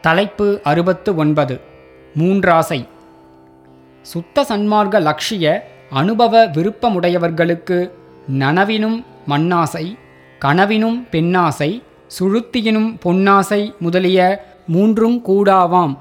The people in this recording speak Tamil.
தலைப்பு அறுபத்து ஒன்பது. மூன்றாசை. சுத்த சன்மார்க்க லட்சிய அனுபவ விருப்பமுடையவர்களுக்கு நனவினும் மண்ணாசை கனவினும் பெண்ணாசை சுழுத்தியினும் பொன்னாசை முதலிய மூன்றும் கூடாவாம்.